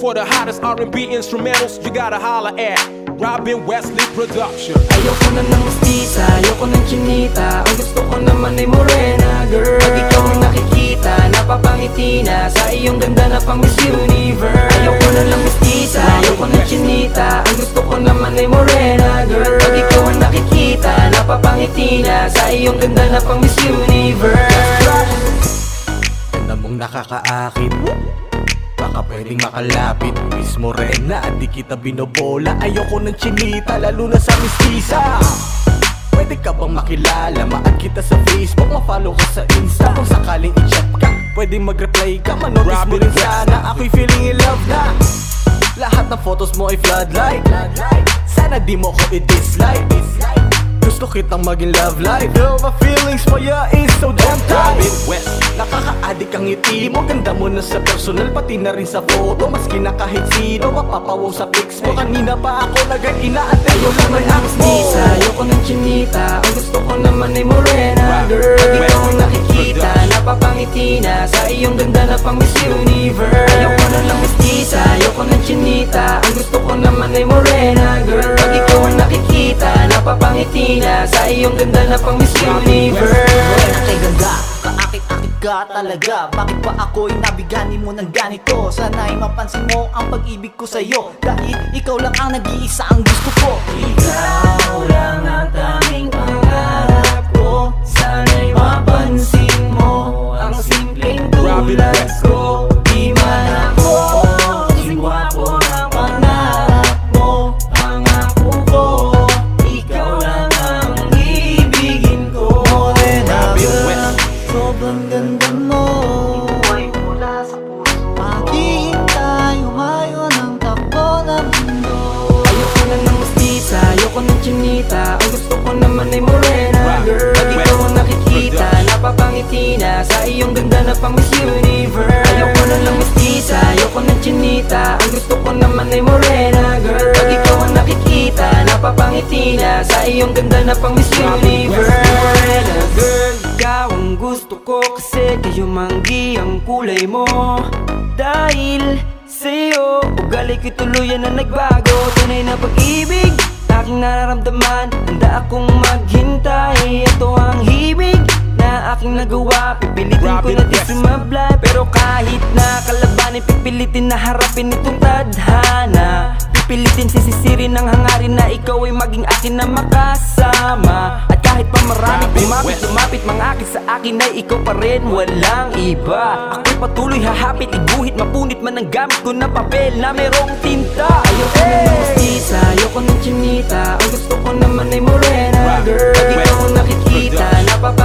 For the hottest R&B instrumentals, you gotta holla at Robin Wesley Production. Ayoko na ng mestiza, ayoko ng chinita. Ang gusto ko naman ay morena, girl. Pag ikaw ang nakikita, napapangiti na Sa iyong ganda na pang Miss Universe. Ayoko na ng mestiza, ayoko ng chinita. Ang gusto ko naman ay morena, girl. Pag ikaw ang nakikita, napapangiti na Sa iyong ganda na pang Miss Universe. Ganda mong nakakaakit Baka pwedeng makalapit Miss Morena, di kita binobola. Ayoko ng chinita, lalo na sa mistisa. Pwede ka bang makilala? Ma-add kita sa Facebook, ma-follow ka sa Insta. Kung sakaling i-chat ka, pwede mag-reply ka Manotice mo rin sana, ako'y feeling in love na. Lahat ng photos mo ay floodlight. Sana di mo ko i-dislike. Gusto kitang maging love life. Girl, my feelings for ya is so damn tight. Robin West. Nakaka-addict ang ngiti mo Ganda mo na sa personal Pati na rin sa photo. Maski na kahit sino Mapapawaw sa pics mo. Kanina pa ako nag-inaantay Yung lamay acts mo. Mestiza, ayoko ng chinita Ang gusto ko naman ay morena, girl Pag ikaw ang nakikita, napapangiti na Sa iyong ganda na pang Miss Universe. Ayoko na ng mestiza, ayoko ng chinita Ang gusto ko naman ay morena, girl Pag ikaw ang nakikita, napapangiti na Sa iyong ganda na pang Miss Universe ka talaga? Bakit pa ako'y nabigani mo ng ganito? Sana'y mapansin mo ang pag-ibig ko sa'yo. Dahil ikaw lang ang nag-iisa ang gusto ko. Ikaw lang ang tanging napapangiti na Sa iyong ganda na pang Miss Universe. Ayoko na ng mestiza, ayoko ng chinita. Ang gusto ko naman ay morena, girl. Pag ikaw ang nakikita, napapangiti na. Sa iyong ganda na pang Miss Universe. Morena, girl, ikaw ang gusto ko Kasi kayo manggi ang kulay mo. Dahil sa'yo Ugali ko'y tuluyan na nagbago. Tunay na pag-ibig Aking nararamdaman. Handa akong maghintay. Ito ang himig na aking nagawa. Pipilitin ko na di sumablay Pero kahit na kalabanin Pipilitin na harapin itong tadhana. Pipilitin sisisirin ang hangarin na ikaw ay maging akin na makasama. At kahit pa marami West. Lumapit mga akin sa akin ay ikaw pa rin Walang iba. Ako'y patuloy hahapit Iguhit mapunit man ang gamit ko na papel Na merong tinta. Ayoko na ng mestiza Ayoko ng chinita. Ang gusto ko naman ay morena Girl. Pag ikaw nakikita Napapangiti na Sa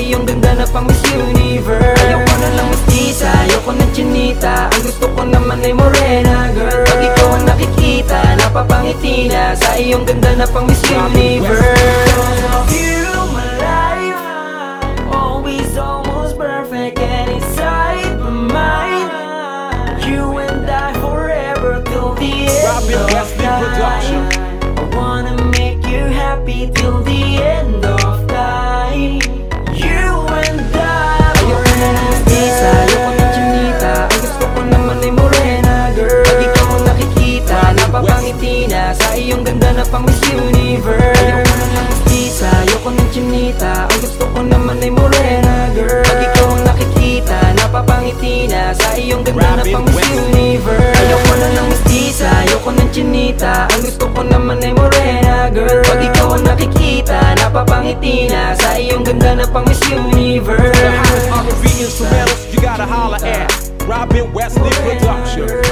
iyong ganda na pang Miss Universe. Ayoko na ng mestiza Ayoko ng chinita. Ang gusto ko naman ay morena Girl. Pag ikaw ang nakikita Napapangiti na. Sa iyong ganda na pang Miss Universe. You my life Always almost perfect And inside my mind You and I forever Till the end Robin Universe Ayoko na ng mestiza Ayoko ng chinita Ang gusto ko naman ay morena Girl Pag ikaw ang nakikita Napapangiti na Sa iyong ganda na pang Miss. Universe Ayoko na ng mestiza Ayoko ng chinita Ang gusto ko naman ay morena Girl Pag ikaw ang nakikita Napapangiti na Sa iyong ganda na pang Miss The Universe hottest R&B instrumentals, you gotta holla at Robin Wesley Production.